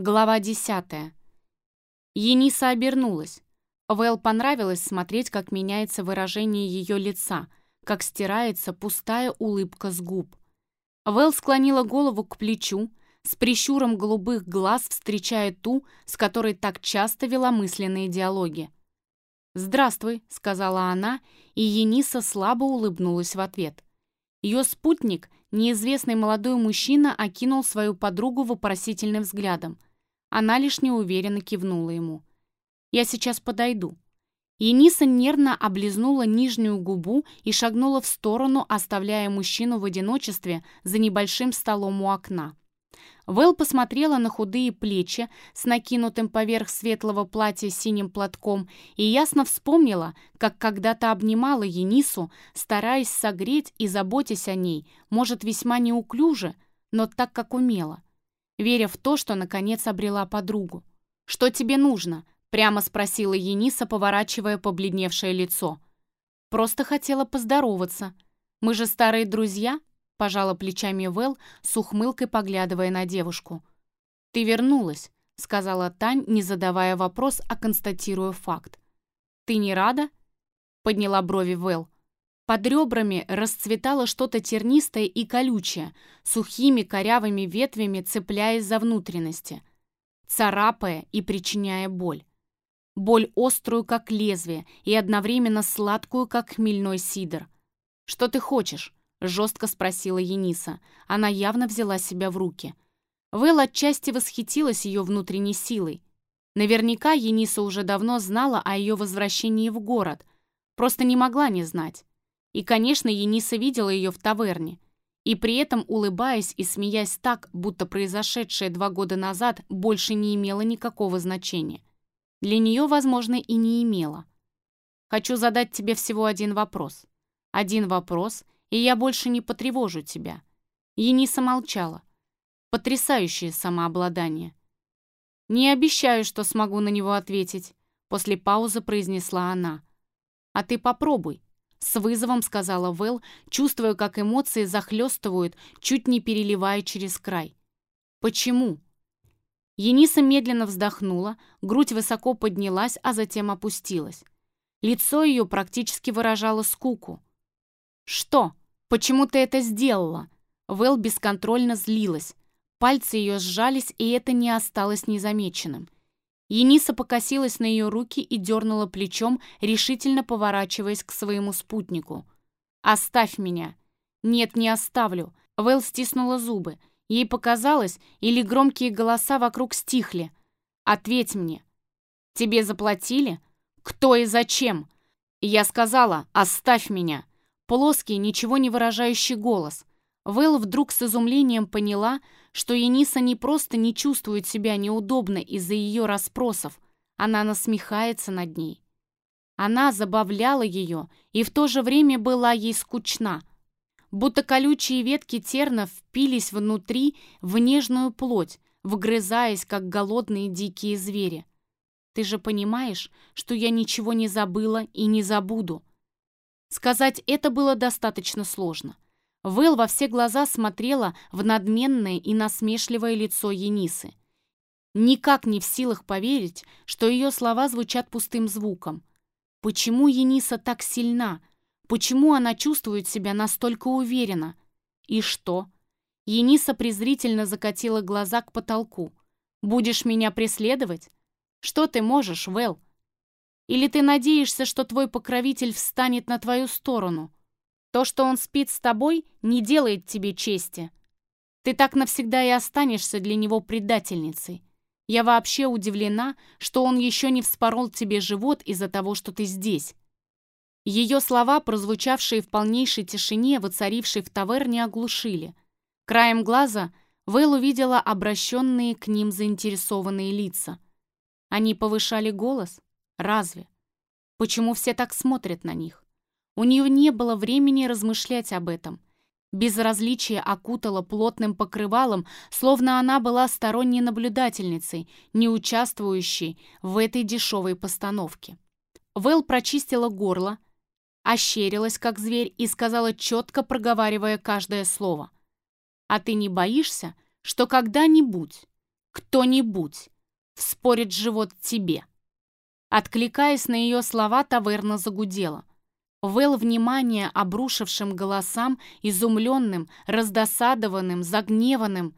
Глава десятая. Ениса обернулась. Вэл понравилось смотреть, как меняется выражение ее лица, как стирается пустая улыбка с губ. Вэл склонила голову к плечу, с прищуром голубых глаз встречая ту, с которой так часто вела мысленные диалоги. «Здравствуй», — сказала она, и Ениса слабо улыбнулась в ответ. Ее спутник, неизвестный молодой мужчина, окинул свою подругу вопросительным взглядом — она лишь неуверенно кивнула ему. «Я сейчас подойду». Ениса нервно облизнула нижнюю губу и шагнула в сторону, оставляя мужчину в одиночестве за небольшим столом у окна. Вэл посмотрела на худые плечи с накинутым поверх светлого платья синим платком и ясно вспомнила, как когда-то обнимала Енису, стараясь согреть и заботясь о ней, может, весьма неуклюже, но так, как умела веря в то, что наконец обрела подругу. «Что тебе нужно?» — прямо спросила Ениса, поворачивая побледневшее лицо. «Просто хотела поздороваться. Мы же старые друзья?» — пожала плечами Вэл, с ухмылкой поглядывая на девушку. «Ты вернулась», — сказала Тань, не задавая вопрос, а констатируя факт. «Ты не рада?» — подняла брови Вэл. Под ребрами расцветало что-то тернистое и колючее, сухими корявыми ветвями цепляясь за внутренности, царапая и причиняя боль. Боль острую, как лезвие, и одновременно сладкую, как хмельной сидр. «Что ты хочешь?» — жестко спросила Ениса. Она явно взяла себя в руки. Вэл отчасти восхитилась ее внутренней силой. Наверняка Ениса уже давно знала о ее возвращении в город, просто не могла не знать. И, конечно, Ениса видела ее в таверне. И при этом, улыбаясь и смеясь так, будто произошедшее два года назад больше не имело никакого значения. Для нее, возможно, и не имело. «Хочу задать тебе всего один вопрос. Один вопрос, и я больше не потревожу тебя». Ениса молчала. Потрясающее самообладание. «Не обещаю, что смогу на него ответить», — после паузы произнесла она. «А ты попробуй. С вызовом сказала Вэл, чувствуя, как эмоции захлестывают, чуть не переливая через край. «Почему?» Ениса медленно вздохнула, грудь высоко поднялась, а затем опустилась. Лицо ее практически выражало скуку. «Что? Почему ты это сделала?» Вэл бесконтрольно злилась. Пальцы ее сжались, и это не осталось незамеченным. Ениса покосилась на ее руки и дернула плечом, решительно поворачиваясь к своему спутнику. «Оставь меня!» «Нет, не оставлю!» Вэл стиснула зубы. Ей показалось, или громкие голоса вокруг стихли. «Ответь мне!» «Тебе заплатили?» «Кто и зачем?» Я сказала «Оставь меня!» Плоский, ничего не выражающий голос. Вэл вдруг с изумлением поняла, что Ениса не просто не чувствует себя неудобно из-за ее расспросов, она насмехается над ней. Она забавляла ее и в то же время была ей скучна, будто колючие ветки терна впились внутри в нежную плоть, вгрызаясь, как голодные дикие звери. Ты же понимаешь, что я ничего не забыла и не забуду. Сказать это было достаточно сложно. Вэл во все глаза смотрела в надменное и насмешливое лицо Енисы. Никак не в силах поверить, что ее слова звучат пустым звуком. Почему Ениса так сильна? Почему она чувствует себя настолько уверенно? И что? Ениса презрительно закатила глаза к потолку. «Будешь меня преследовать? Что ты можешь, Вэл? Или ты надеешься, что твой покровитель встанет на твою сторону?» То, что он спит с тобой, не делает тебе чести. Ты так навсегда и останешься для него предательницей. Я вообще удивлена, что он еще не вспорол тебе живот из-за того, что ты здесь». Ее слова, прозвучавшие в полнейшей тишине, воцарившей в таверне, оглушили. Краем глаза Вэл увидела обращенные к ним заинтересованные лица. Они повышали голос? Разве? Почему все так смотрят на них? У нее не было времени размышлять об этом. Безразличие окутало плотным покрывалом, словно она была сторонней наблюдательницей, не участвующей в этой дешевой постановке. Вэл прочистила горло, ощерилась, как зверь, и сказала, четко проговаривая каждое слово. «А ты не боишься, что когда-нибудь кто-нибудь вспорит живот тебе. Откликаясь на ее слова, таверна загудела. Вэл внимание обрушившим голосам, изумленным, раздосадованным, загневанным,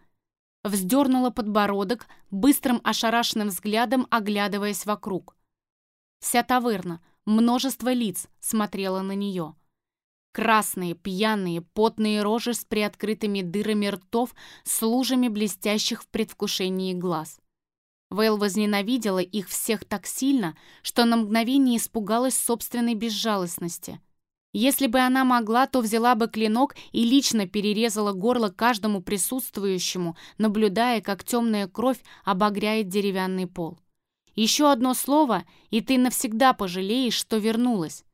вздернула подбородок, быстрым ошарашенным взглядом оглядываясь вокруг. Вся таверна, множество лиц смотрела на нее. Красные, пьяные, потные рожи с приоткрытыми дырами ртов, с лужами блестящих в предвкушении глаз. Вейл возненавидела их всех так сильно, что на мгновение испугалась собственной безжалостности. Если бы она могла, то взяла бы клинок и лично перерезала горло каждому присутствующему, наблюдая, как темная кровь обогряет деревянный пол. Еще одно слово, и ты навсегда пожалеешь, что вернулась.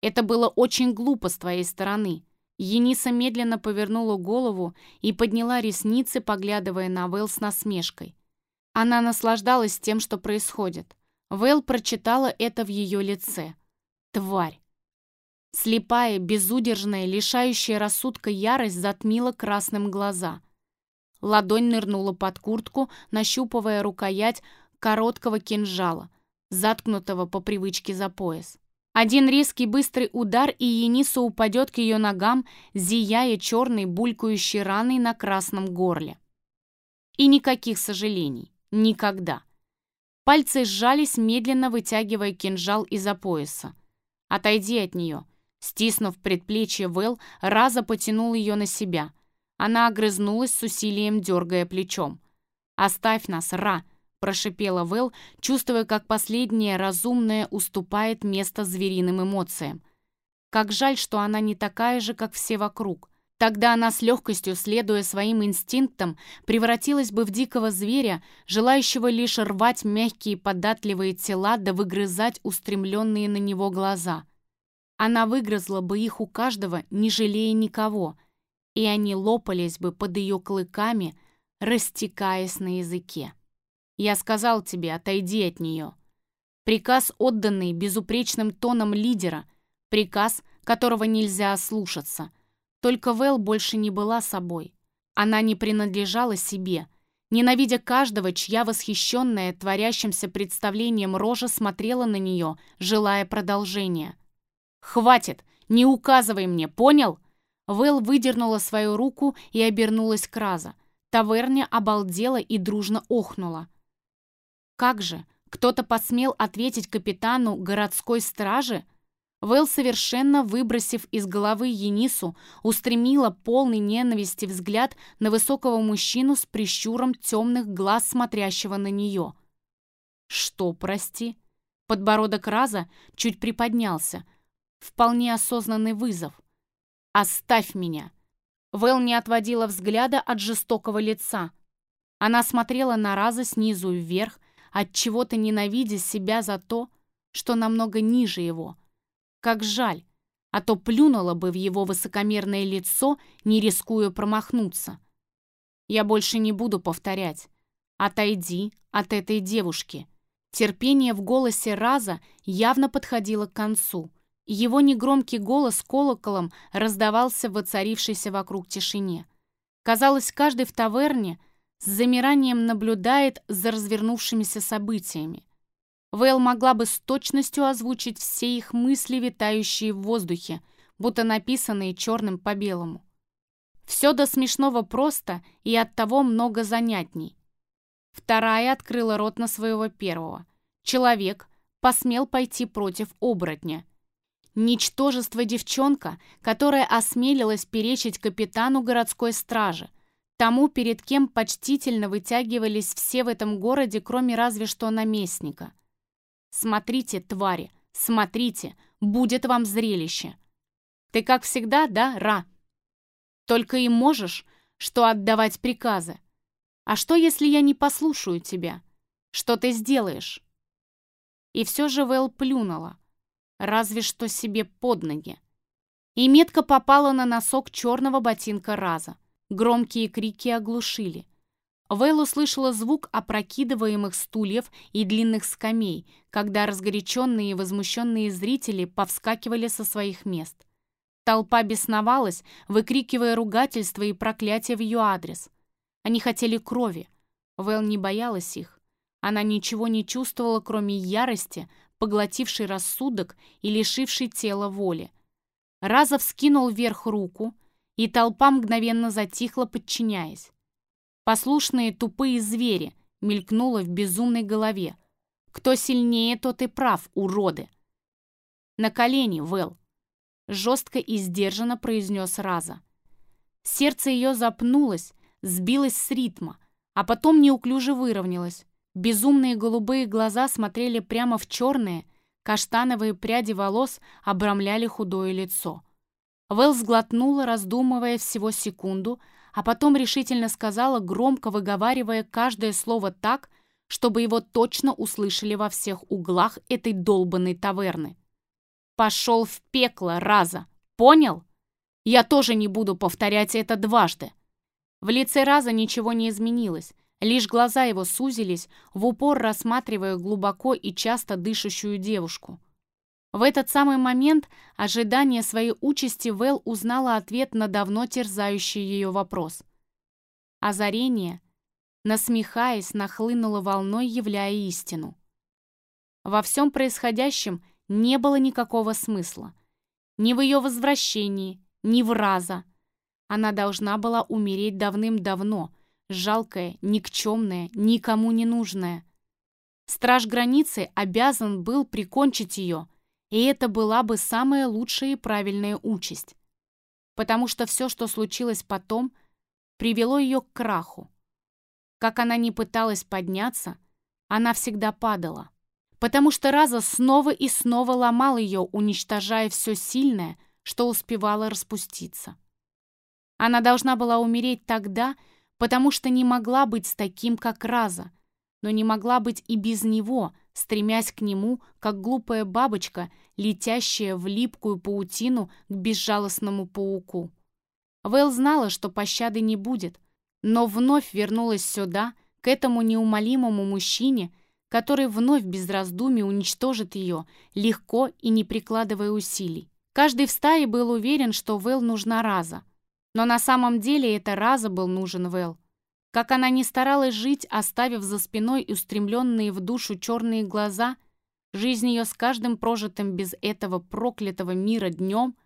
Это было очень глупо с твоей стороны. Ениса медленно повернула голову и подняла ресницы, поглядывая на Вэл с насмешкой. Она наслаждалась тем, что происходит. Вэл прочитала это в ее лице. Тварь. Слепая, безудержная, лишающая рассудка ярость затмила красным глаза. Ладонь нырнула под куртку, нащупывая рукоять короткого кинжала, заткнутого по привычке за пояс. Один резкий быстрый удар, и Ениса упадет к ее ногам, зияя черной булькающей раной на красном горле. И никаких сожалений. Никогда. Пальцы сжались, медленно вытягивая кинжал из-за пояса. «Отойди от нее!» Стиснув предплечье Вэл, Раза потянул ее на себя. Она огрызнулась с усилием, дергая плечом. «Оставь нас, Ра!» – прошипела Вэл, чувствуя, как последнее разумное уступает место звериным эмоциям. Как жаль, что она не такая же, как все вокруг. Тогда она с легкостью, следуя своим инстинктам, превратилась бы в дикого зверя, желающего лишь рвать мягкие податливые тела да выгрызать устремленные на него глаза. Она выгрызла бы их у каждого, не жалея никого, и они лопались бы под ее клыками, растекаясь на языке. «Я сказал тебе, отойди от нее». Приказ, отданный безупречным тоном лидера, приказ, которого нельзя ослушаться – только Вэл больше не была собой. Она не принадлежала себе, ненавидя каждого, чья восхищенная творящимся представлением рожа смотрела на нее, желая продолжения. «Хватит! Не указывай мне, понял?» Вэл выдернула свою руку и обернулась к Раза. Таверня обалдела и дружно охнула. «Как же? Кто-то посмел ответить капитану городской стражи?» Вэл, совершенно выбросив из головы Енису, устремила полный ненависти взгляд на высокого мужчину с прищуром темных глаз, смотрящего на нее. «Что, прости?» Подбородок Раза чуть приподнялся. Вполне осознанный вызов. «Оставь меня!» Вэл не отводила взгляда от жестокого лица. Она смотрела на Раза снизу вверх, от чего то ненавидя себя за то, что намного ниже его — как жаль, а то плюнула бы в его высокомерное лицо, не рискуя промахнуться. Я больше не буду повторять. Отойди от этой девушки. Терпение в голосе Раза явно подходило к концу. Его негромкий голос колоколом раздавался в воцарившейся вокруг тишине. Казалось, каждый в таверне с замиранием наблюдает за развернувшимися событиями. Вейл могла бы с точностью озвучить все их мысли, витающие в воздухе, будто написанные черным по белому. Все до смешного просто и оттого много занятней. Вторая открыла рот на своего первого. Человек посмел пойти против оборотня. Ничтожество девчонка, которая осмелилась перечить капитану городской стражи, тому, перед кем почтительно вытягивались все в этом городе, кроме разве что наместника – Смотрите, твари, смотрите, будет вам зрелище. Ты, как всегда, да, Ра? Только и можешь, что отдавать приказы. А что, если я не послушаю тебя? Что ты сделаешь? И все же Вэл плюнула, разве что себе под ноги. И метко попала на носок черного ботинка Раза. Громкие крики оглушили. Вейл услышала звук опрокидываемых стульев и длинных скамей, когда разгоряченные и возмущенные зрители повскакивали со своих мест. Толпа бесновалась, выкрикивая ругательства и проклятия в ее адрес. Они хотели крови. Вэл не боялась их. Она ничего не чувствовала, кроме ярости, поглотившей рассудок и лишившей тела воли. Разов скинул вверх руку, и толпа мгновенно затихла, подчиняясь. Послушные тупые звери мелькнуло в безумной голове. Кто сильнее, тот и прав, уроды. На колени, Вэл. Жестко и сдержанно произнес Раза. Сердце ее запнулось, сбилось с ритма, а потом неуклюже выровнялось. Безумные голубые глаза смотрели прямо в черные, каштановые пряди волос обрамляли худое лицо. Вэл сглотнула, раздумывая всего секунду, а потом решительно сказала, громко выговаривая каждое слово так, чтобы его точно услышали во всех углах этой долбанной таверны. «Пошел в пекло, Раза! Понял? Я тоже не буду повторять это дважды!» В лице Раза ничего не изменилось, лишь глаза его сузились, в упор рассматривая глубоко и часто дышащую девушку. В этот самый момент ожидания своей участи Вэл узнала ответ на давно терзающий ее вопрос. Озарение, насмехаясь, нахлынуло волной, являя истину. Во всем происходящем не было никакого смысла. Ни в ее возвращении, ни в раза, она должна была умереть давным-давно, жалкая, никчемная, никому не нужная. Страж границы обязан был прикончить ее, и это была бы самая лучшая и правильная участь. Потому что все, что случилось потом, привело ее к краху. Как она не пыталась подняться, она всегда падала. Потому что Раза снова и снова ломал ее, уничтожая все сильное, что успевало распуститься. Она должна была умереть тогда, потому что не могла быть с таким, как Раза, но не могла быть и без него, стремясь к нему, как глупая бабочка, летящая в липкую паутину к безжалостному пауку. Вэл знала, что пощады не будет, но вновь вернулась сюда, к этому неумолимому мужчине, который вновь без раздумий уничтожит ее, легко и не прикладывая усилий. Каждый в стае был уверен, что Вэл нужна Раза — но на самом деле это раза был нужен Вэл. Как она не старалась жить, оставив за спиной устремленные в душу черные глаза, жизнь ее с каждым прожитым без этого проклятого мира днем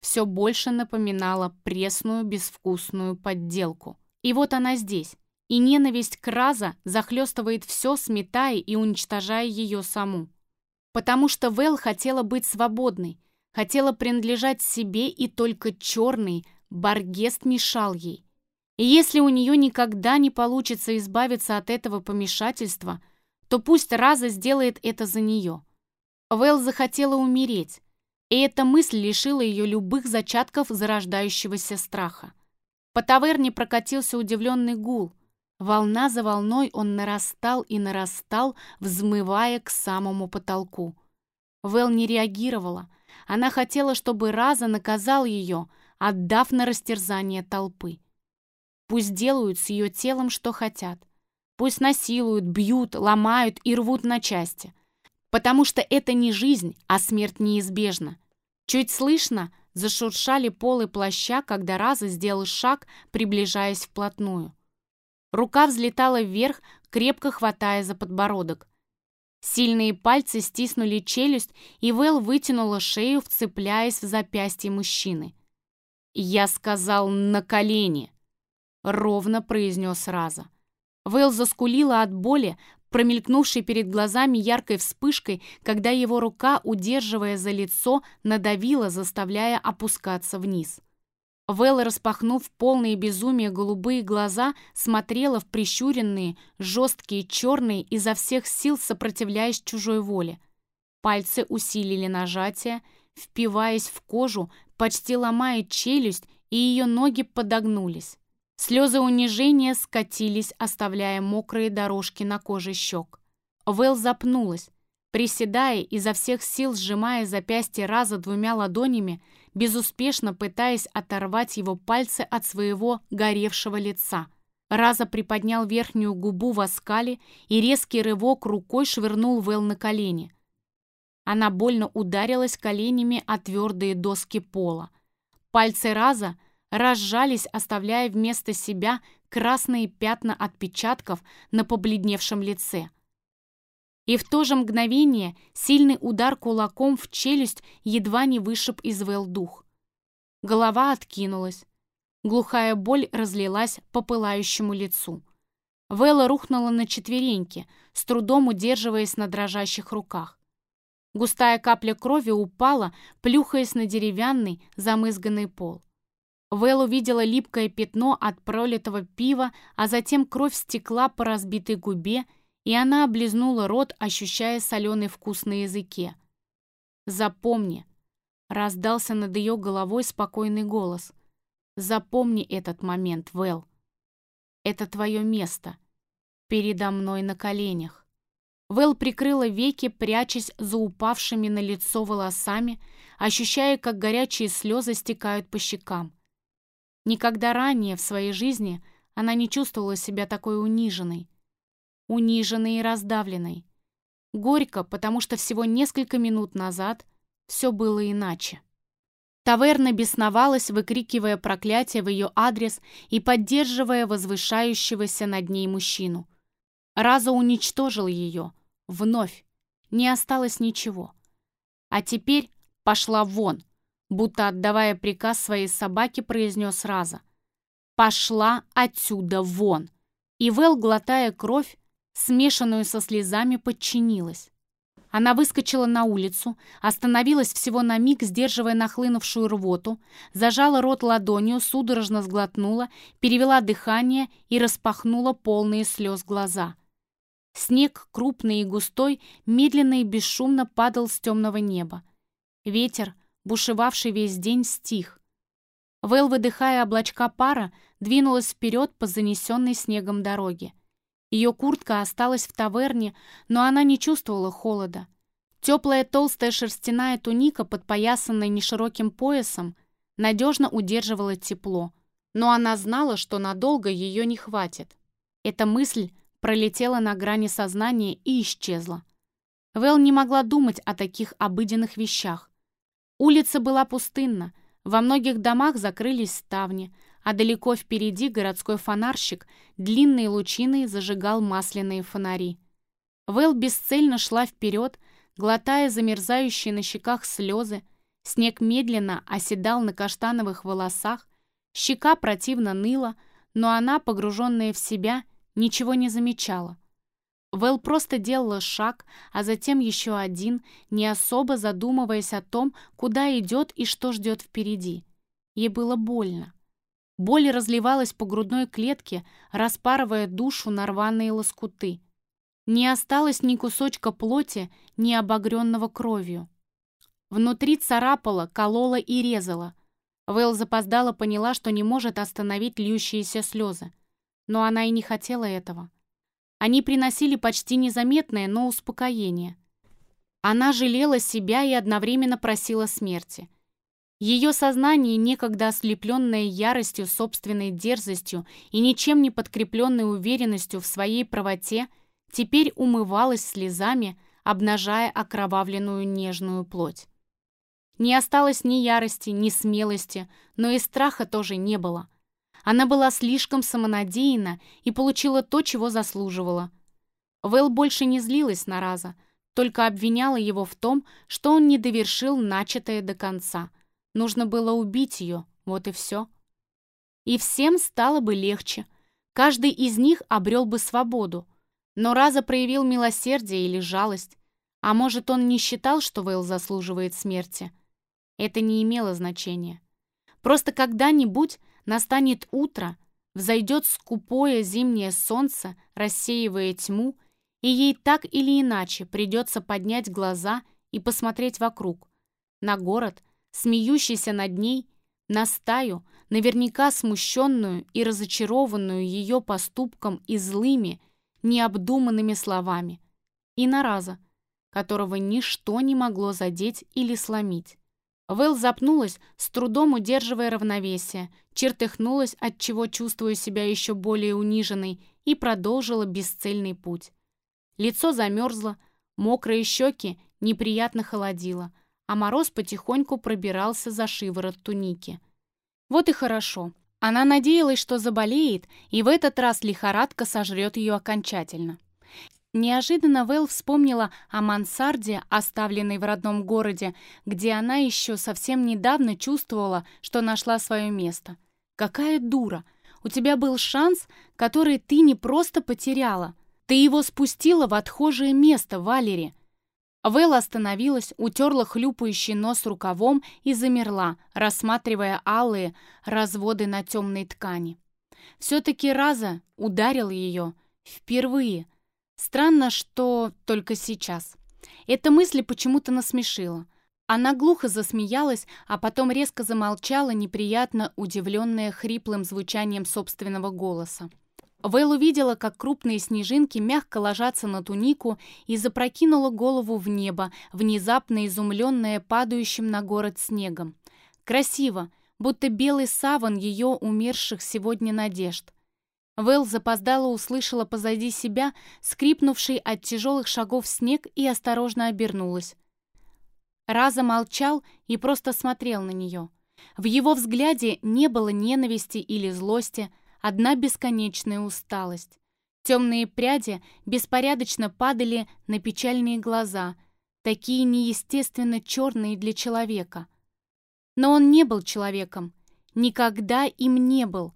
все больше напоминала пресную, безвкусную подделку. И вот она здесь, и ненависть к Раза захлестывает все, сметая и уничтожая ее саму. Потому что Вэл хотела быть свободной, хотела принадлежать себе, и только черный, Баргест мешал ей. И если у нее никогда не получится избавиться от этого помешательства, то пусть Раза сделает это за нее. Вэл захотела умереть, и эта мысль лишила ее любых зачатков зарождающегося страха. По таверне прокатился удивленный гул. Волна за волной он нарастал и нарастал, взмывая к самому потолку. Вэл не реагировала. Она хотела, чтобы Раза наказал ее, отдав на растерзание толпы. Пусть делают с ее телом, что хотят. Пусть насилуют, бьют, ломают и рвут на части. Потому что это не жизнь, а смерть неизбежна. Чуть слышно зашуршали полы плаща, когда Раза сделал шаг, приближаясь вплотную. Рука взлетала вверх, крепко хватая за подбородок. Сильные пальцы стиснули челюсть, и Вэл вытянула шею, вцепляясь в запястье мужчины. «Я сказал на колени», — ровно произнес Раза. Вэл заскулила от боли, промелькнувшей перед глазами яркой вспышкой, когда его рука, удерживая за лицо, надавила, заставляя опускаться вниз. Вэл, распахнув полные безумия голубые глаза, смотрела в прищуренные, жесткие, черные, изо всех сил сопротивляясь чужой воле. Пальцы усилили нажатие, впиваясь в кожу, почти ломая челюсть, и ее ноги подогнулись. Слезы унижения скатились, оставляя мокрые дорожки на коже щек. Вэл запнулась, приседая, изо всех сил сжимая запястье раза двумя ладонями, безуспешно пытаясь оторвать его пальцы от своего горевшего лица. Раза приподнял верхнюю губу в оскале и резкий рывок рукой швырнул Вэл на колени. Она больно ударилась коленями о твердые доски пола. Пальцы Раза разжались, оставляя вместо себя красные пятна отпечатков на побледневшем лице. И в то же мгновение сильный удар кулаком в челюсть едва не вышиб из Вэл дух. Голова откинулась. Глухая боль разлилась по пылающему лицу. Вэлла рухнула на четвереньки, с трудом удерживаясь на дрожащих руках. Густая капля крови упала, плюхаясь на деревянный, замызганный пол. Вэл увидела липкое пятно от пролитого пива, а затем кровь стекла по разбитой губе, и она облизнула рот, ощущая соленый вкус на языке. «Запомни», — раздался над ее головой спокойный голос. «Запомни этот момент, Вэл. Это твое место. Передо мной на коленях». Вэл прикрыла веки, прячась за упавшими на лицо волосами, ощущая, как горячие слезы стекают по щекам. Никогда ранее в своей жизни она не чувствовала себя такой униженной. Униженной и раздавленной. Горько, потому что всего несколько минут назад все было иначе. Таверна бесновалась, выкрикивая проклятие в ее адрес и поддерживая возвышающегося над ней мужчину. Раза уничтожил ее. Вновь. Не осталось ничего. А теперь пошла вон, будто отдавая приказ своей собаке, произнес Раза. «Пошла отсюда вон!» И Вэл, глотая кровь, смешанную со слезами, подчинилась. Она выскочила на улицу, остановилась всего на миг, сдерживая нахлынувшую рвоту, зажала рот ладонью, судорожно сглотнула, перевела дыхание и распахнула полные слез глаза. Снег, крупный и густой, медленно и бесшумно падал с темного неба. Ветер, бушевавший весь день, стих. Вэл, выдыхая облачка пара, двинулась вперед по занесенной снегом дороге. Ее куртка осталась в таверне, но она не чувствовала холода. Теплая толстая шерстяная туника, подпоясанная нешироким поясом, надежно удерживала тепло, но она знала, что надолго ее не хватит. Эта мысль пролетела на грани сознания и исчезла. Вэл не могла думать о таких обыденных вещах. Улица была пустынна, во многих домах закрылись ставни, а далеко впереди городской фонарщик длинной лучиной зажигал масляные фонари. Вэл бесцельно шла вперед, глотая замерзающие на щеках слезы, снег медленно оседал на каштановых волосах, щека противно ныла, но она, погруженная в себя, ничего не замечала. Вэл просто делала шаг, а затем еще один, не особо задумываясь о том, куда идет и что ждет впереди. Ей было больно. Боль разливалась по грудной клетке, распарывая душу на рваные лоскуты. Не осталось ни кусочка плоти, ни обогренного кровью. Внутри царапала, колола и резала. Вэл запоздала поняла, что не может остановить льющиеся слезы. Но она и не хотела этого. Они приносили почти незаметное, но успокоение. Она жалела себя и одновременно просила смерти. Ее сознание, некогда ослепленное яростью, собственной дерзостью и ничем не подкрепленной уверенностью в своей правоте, теперь умывалось слезами, обнажая окровавленную нежную плоть. Не осталось ни ярости, ни смелости, но и страха тоже не было. Она была слишком самонадеянна и получила то, чего заслуживала. Вэл больше не злилась на Раза, только обвиняла его в том, что он не довершил начатое до конца. Нужно было убить ее, вот и все. И всем стало бы легче. Каждый из них обрел бы свободу. Но Раза проявил милосердие или жалость. А может, он не считал, что Вэл заслуживает смерти? Это не имело значения. Просто когда-нибудь Настанет утро, взойдет скупое зимнее солнце, рассеивая тьму, и ей так или иначе придется поднять глаза и посмотреть вокруг. На город, смеющийся над ней, на стаю, наверняка смущенную и разочарованную ее поступком и злыми, необдуманными словами, и на Раза, которого ничто не могло задеть или сломить. Вэл запнулась, с трудом удерживая равновесие, чертыхнулась, отчего чувствуя себя еще более униженной, и продолжила бесцельный путь. Лицо замерзло, мокрые щеки неприятно холодило, а мороз потихоньку пробирался за шиворот туники. Вот и хорошо. Она надеялась, что заболеет, и в этот раз лихорадка сожрет ее окончательно. Неожиданно Вэл вспомнила о мансарде, оставленной в родном городе, где она еще совсем недавно чувствовала, что нашла свое место. «Какая дура! У тебя был шанс, который ты не просто потеряла. Ты его спустила в отхожее место, Валери. Вэл остановилась, утерла хлюпающий нос рукавом и замерла, рассматривая алые разводы на темной ткани. Все-таки Раза ударил ее впервые. Странно, что только сейчас. Эта мысль почему-то насмешила. Она глухо засмеялась, а потом резко замолчала, неприятно удивленная хриплым звучанием собственного голоса. Вэл увидела, как крупные снежинки мягко ложатся на тунику и запрокинула голову в небо, внезапно изумленная падающим на город снегом. Красиво, будто белый саван ее умерших сегодня надежд. Вэл запоздало услышала позади себя скрипнувший от тяжелых шагов снег и осторожно обернулась. Раза молчал и просто смотрел на нее. В его взгляде не было ненависти или злости, одна бесконечная усталость. Темные пряди беспорядочно падали на печальные глаза, такие неестественно черные для человека. Но он не был человеком, никогда им не был,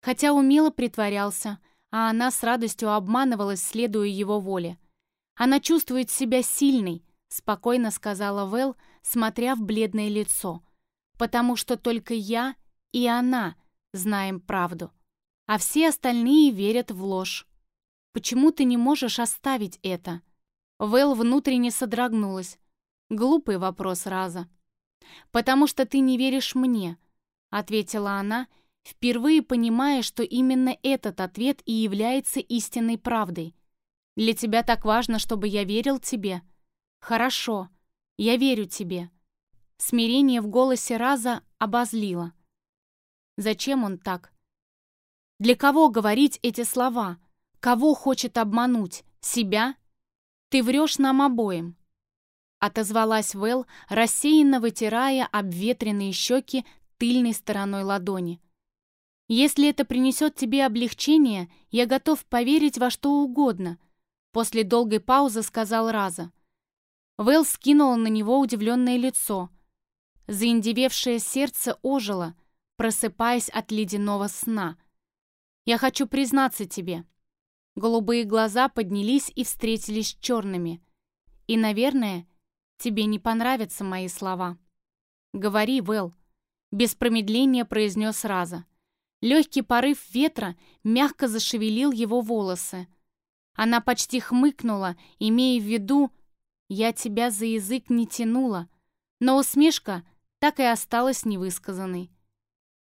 хотя умело притворялся, а она с радостью обманывалась, следуя его воле. Она чувствует себя сильной, спокойно сказала Вэл, смотря в бледное лицо, потому что только я и она знаем правду а все остальные верят в ложь. Почему ты не можешь оставить это?» Вэл внутренне содрогнулась. Глупый вопрос Раза. «Потому что ты не веришь мне», — ответила она, впервые понимая, что именно этот ответ и является истинной правдой. «Для тебя так важно, чтобы я верил тебе?» «Хорошо, я верю тебе». Смирение в голосе Раза обозлило. Зачем он так? Для кого говорить эти слова? Кого хочет обмануть? Себя? Ты врешь нам обоим. Отозвалась Вэл, рассеянно вытирая обветренные щеки тыльной стороной ладони. «Если это принесет тебе облегчение, я готов поверить во что угодно», после долгой паузы сказал Раза. Вэл скинула на него удивленное лицо. Заиндевевшее сердце ожило, просыпаясь от ледяного сна — я хочу признаться тебе». Голубые глаза поднялись и встретились с черными. «И, наверное, тебе не понравятся мои слова». «Говори, Вэл», — без промедления произнес Раза. Легкий порыв ветра мягко зашевелил его волосы. Она почти хмыкнула, имея в виду «я тебя за язык не тянула», но усмешка так и осталась невысказанной.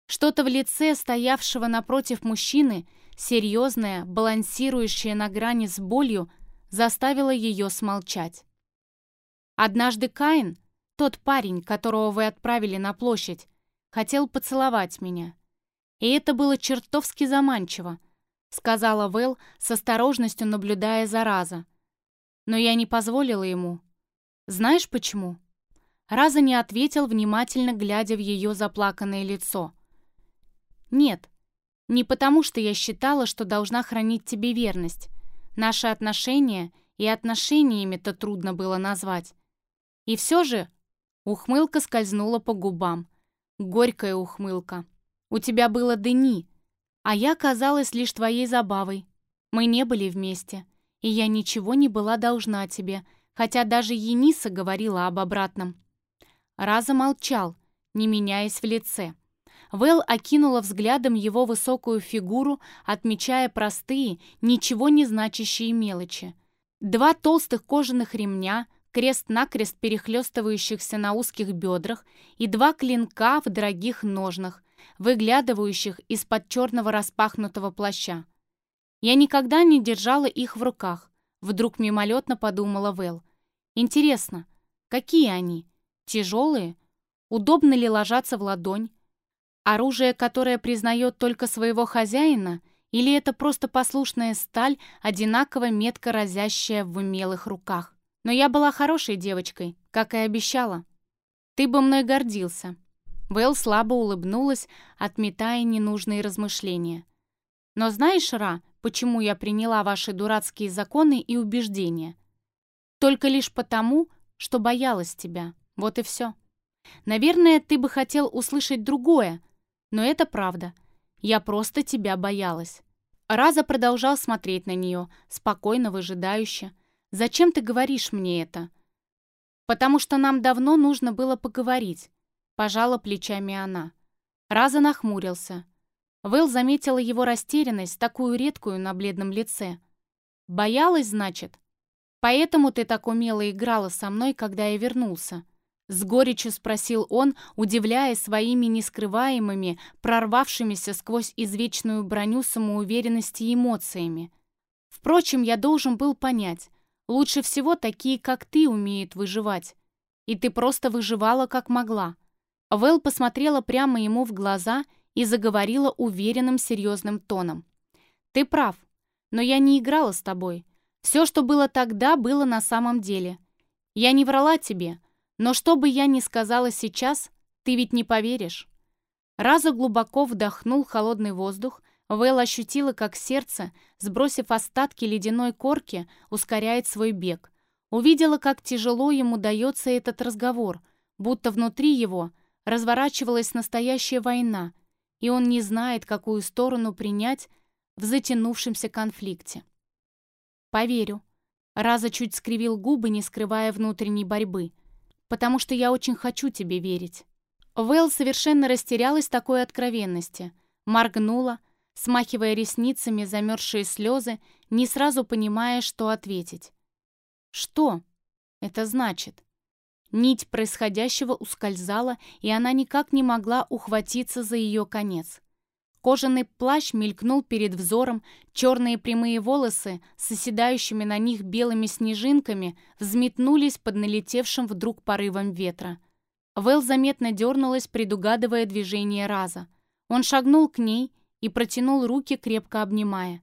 Что-то в лице стоявшего напротив мужчины, серьезное, балансирующее на грани с болью, заставило ее смолчать. Однажды Каин, тот парень, которого вы отправили на площадь, хотел поцеловать меня. И это было чертовски заманчиво, сказала Вэл с осторожностью наблюдая за Раза. Но я не позволила ему. Знаешь почему? Раза не ответил, внимательно глядя в ее заплаканное лицо. Нет, не потому что я считала, что должна хранить тебе верность. Наши отношения и отношениями-то трудно было назвать. И все же ухмылка скользнула по губам. Горькая ухмылка. У тебя было Дени, а я казалась лишь твоей забавой. Мы не были вместе, и я ничего не была должна тебе, хотя даже Ениса говорила об обратном. Раза молчал, не меняясь в лице. Вэл окинула взглядом его высокую фигуру, отмечая простые, ничего не значащие мелочи. Два толстых кожаных ремня, крест-накрест перехлестывающихся на узких бедрах и два клинка в дорогих ножнах, выглядывающих из-под черного распахнутого плаща. Я никогда не держала их в руках, вдруг мимолетно подумала Вэл. Интересно, какие они? Тяжелые? Удобно ли ложатся в ладонь? Оружие, которое признает только своего хозяина, или это просто послушная сталь, одинаково метко разящая в умелых руках? Но я была хорошей девочкой, как и обещала. Ты бы мной гордился. Вэл слабо улыбнулась, отметая ненужные размышления. «Но знаешь, Ра, почему я приняла ваши дурацкие законы и убеждения? Только лишь потому, что боялась тебя. Вот и все. Наверное, ты бы хотел услышать другое, но это правда. Я просто тебя боялась». Раза продолжал смотреть на нее, спокойно, выжидающе. «Зачем ты говоришь мне это?» «Потому что нам давно нужно было поговорить. Пожала плечами она. Раза нахмурился. Вэл заметила его растерянность, такую редкую на бледном лице. «Боялась, значит? Поэтому ты так умело играла со мной, когда я вернулся?» С горечью спросил он, удивляясь своими нескрываемыми, прорвавшимися сквозь извечную броню самоуверенности эмоциями. «Впрочем, я должен был понять, лучше всего такие, как ты, умеют выживать. И ты просто выживала, как могла. Вэл посмотрела прямо ему в глаза и заговорила уверенным серьезным тоном. «Ты прав, но я не играла с тобой. Все, что было тогда, было на самом деле. Я не врала тебе, но что бы я ни сказала сейчас, ты ведь не поверишь». Раза глубоко вдохнул холодный воздух, Вэл ощутила, как сердце, сбросив остатки ледяной корки, ускоряет свой бег. Увидела, как тяжело ему дается этот разговор, будто внутри его разворачивалась настоящая война, и он не знает, какую сторону принять в затянувшемся конфликте. «Поверю». Раза чуть скривил губы, не скрывая внутренней борьбы. «Потому что я очень хочу тебе верить». Вэл совершенно растерялась такой откровенности. Моргнула, смахивая ресницами замерзшие слезы, не сразу понимая, что ответить. «Что это значит?» Нить происходящего ускользала, и она никак не могла ухватиться за ее конец. Кожаный плащ мелькнул перед взором, черные прямые волосы с оседающими на них белыми снежинками взметнулись под налетевшим вдруг порывом ветра. Вэл заметно дернулась, предугадывая движение Раза. Он шагнул к ней и протянул руки, крепко обнимая.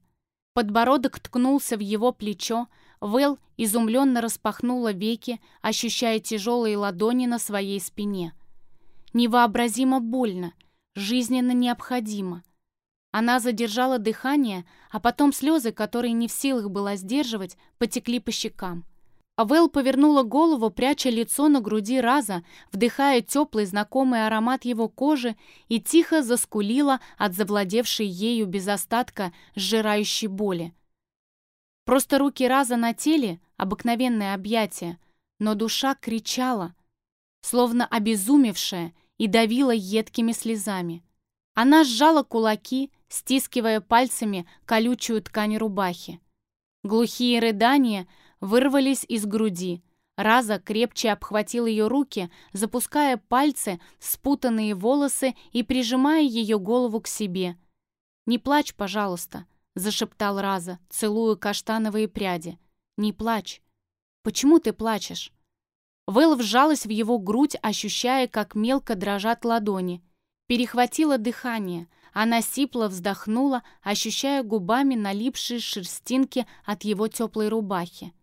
Подбородок ткнулся в его плечо, Вэл изумленно распахнула веки, ощущая тяжелые ладони на своей спине. Невообразимо больно, жизненно необходимо. Она задержала дыхание, а потом слезы, которые не в силах была сдерживать, потекли по щекам. Вэл повернула голову, пряча лицо на груди Раза, вдыхая теплый знакомый аромат его кожи и тихо заскулила от завладевшей ею без остатка сжирающей боли. Просто руки раза на теле — обыкновенное объятие, но душа кричала, словно обезумевшая, и давила едкими слезами. Она сжала кулаки, стискивая пальцами колючую ткань рубахи. Глухие рыдания вырвались из груди. Раза крепче обхватил ее руки, запуская пальцы в спутанные волосы и прижимая ее голову к себе. «Не плачь, пожалуйста», зашептал Раза, целуя каштановые пряди. «Не плачь. Почему ты плачешь?» Вэл вжалась в его грудь, ощущая, как мелко дрожат ладони. Перехватило дыхание. Она сипло вздохнула, ощущая губами налипшие шерстинки от его теплой рубахи.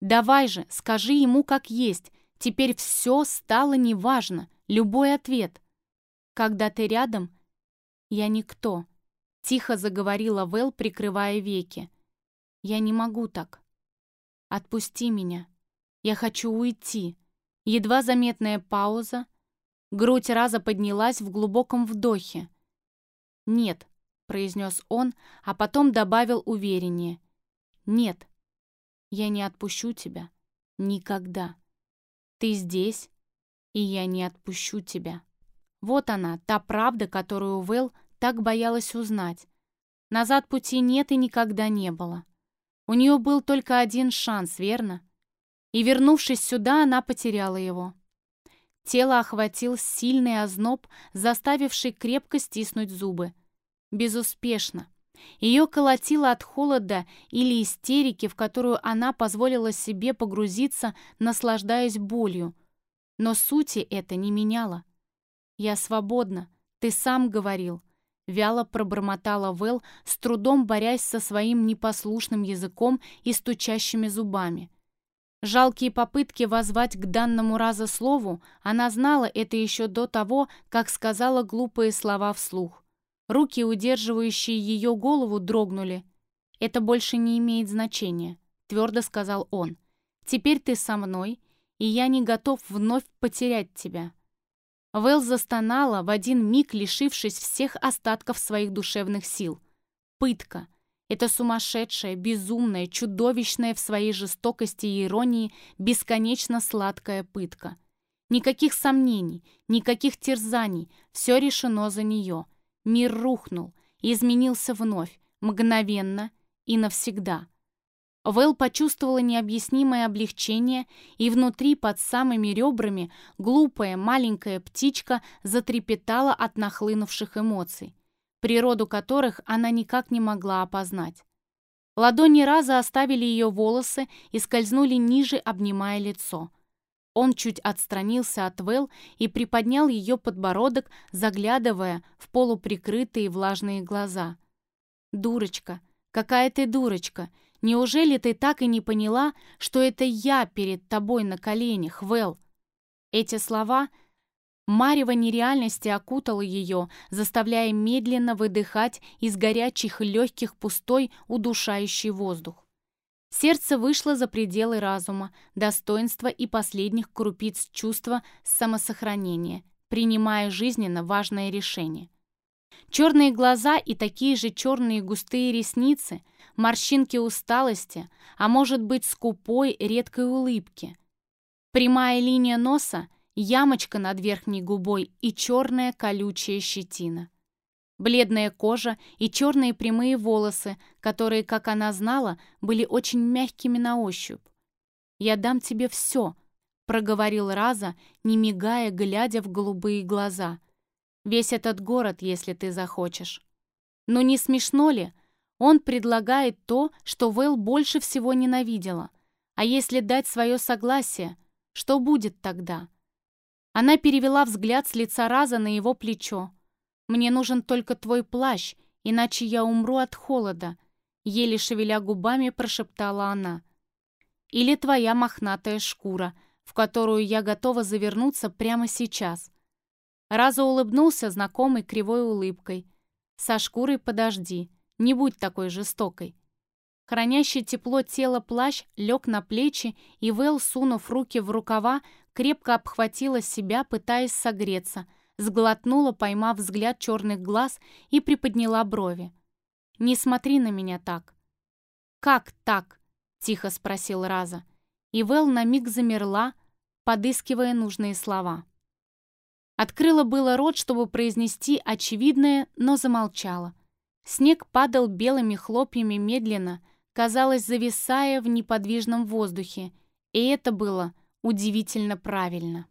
«Давай же, скажи ему как есть. Теперь все стало неважно. Любой ответ. Когда ты рядом, я никто». Тихо заговорила Вэл, прикрывая веки. «Я не могу так. Отпусти меня. Я хочу уйти». Едва заметная пауза. Грудь раза поднялась в глубоком вдохе. «Нет», — произнес он, а потом добавил увереннее. «Нет, я не отпущу тебя. Никогда. Ты здесь, и я не отпущу тебя». Вот она, та правда, которую Вэл так боялась узнать. Назад пути нет и никогда не было. У нее был только один шанс, верно? И, вернувшись сюда, она потеряла его. Тело охватил сильный озноб, заставивший крепко стиснуть зубы. Безуспешно. Ее колотило от холода или истерики, в которую она позволила себе погрузиться, наслаждаясь болью. Но сути это не меняло. «Я свободна, ты сам говорил. Вяло пробормотала Вэл, с трудом борясь со своим непослушным языком и стучащими зубами. Жалкие попытки возвать к данному раза слову, она знала это еще до того, как сказала глупые слова вслух. Руки, удерживающие ее голову, дрогнули. «Это больше не имеет значения», — твердо сказал он. «Теперь ты со мной, и я не готов вновь потерять тебя». Вэл застонала, в один миг лишившись всех остатков своих душевных сил. Пытка. Это сумасшедшая, безумная, чудовищная в своей жестокости и иронии бесконечно сладкая пытка. Никаких сомнений, никаких терзаний, все решено за нее. Мир рухнул, изменился вновь, мгновенно и навсегда. Вэл почувствовала необъяснимое облегчение, и внутри, под самыми ребрами, глупая маленькая птичка затрепетала от нахлынувших эмоций, природу которых она никак не могла опознать. Ладони раза оставили ее волосы и скользнули ниже, обнимая лицо. Он чуть отстранился от Вэл и приподнял ее подбородок, заглядывая в полуприкрытые влажные глаза. «Дурочка, какая ты дурочка!» Неужели ты так и не поняла, что это я перед тобой на коленях, Вэл?» Эти слова Марева нереальности окутала ее, заставляя медленно выдыхать из горячих легких пустой удушающий воздух. Сердце вышло за пределы разума, достоинства и последних крупиц чувства самосохранения, принимая жизненно важное решение. Черные глаза и такие же черные густые ресницы, морщинки усталости, а может быть скупой редкой улыбки. Прямая линия носа, ямочка над верхней губой и черная колючая щетина. Бледная кожа и черные прямые волосы, которые, как она знала, были очень мягкими на ощупь. «Я дам тебе все», — проговорил Раза, не мигая, глядя в голубые глаза — Весь этот город, если ты захочешь. Но не смешно ли? Он предлагает то, что Вэл больше всего ненавидела. А если дать свое согласие, что будет тогда? Она перевела взгляд с лица Раза на его плечо. «Мне нужен только твой плащ, иначе я умру от холода», еле шевеля губами прошептала она. «Или твоя мохнатая шкура, в которую я готова завернуться прямо сейчас. Раза улыбнулся знакомой кривой улыбкой. «Со шкурой подожди, не будь такой жестокой». Хранящий тепло тело плащ лег на плечи, и Вэл, сунув руки в рукава, крепко обхватила себя, пытаясь согреться, сглотнула, поймав взгляд черных глаз и приподняла брови. «Не смотри на меня так». «Как так?» — тихо спросил Раза. И Вэл на миг замерла, подыскивая нужные слова. Открыла было рот, чтобы произнести очевидное, но замолчала. Снег падал белыми хлопьями медленно, казалось, зависая в неподвижном воздухе, и это было удивительно правильно.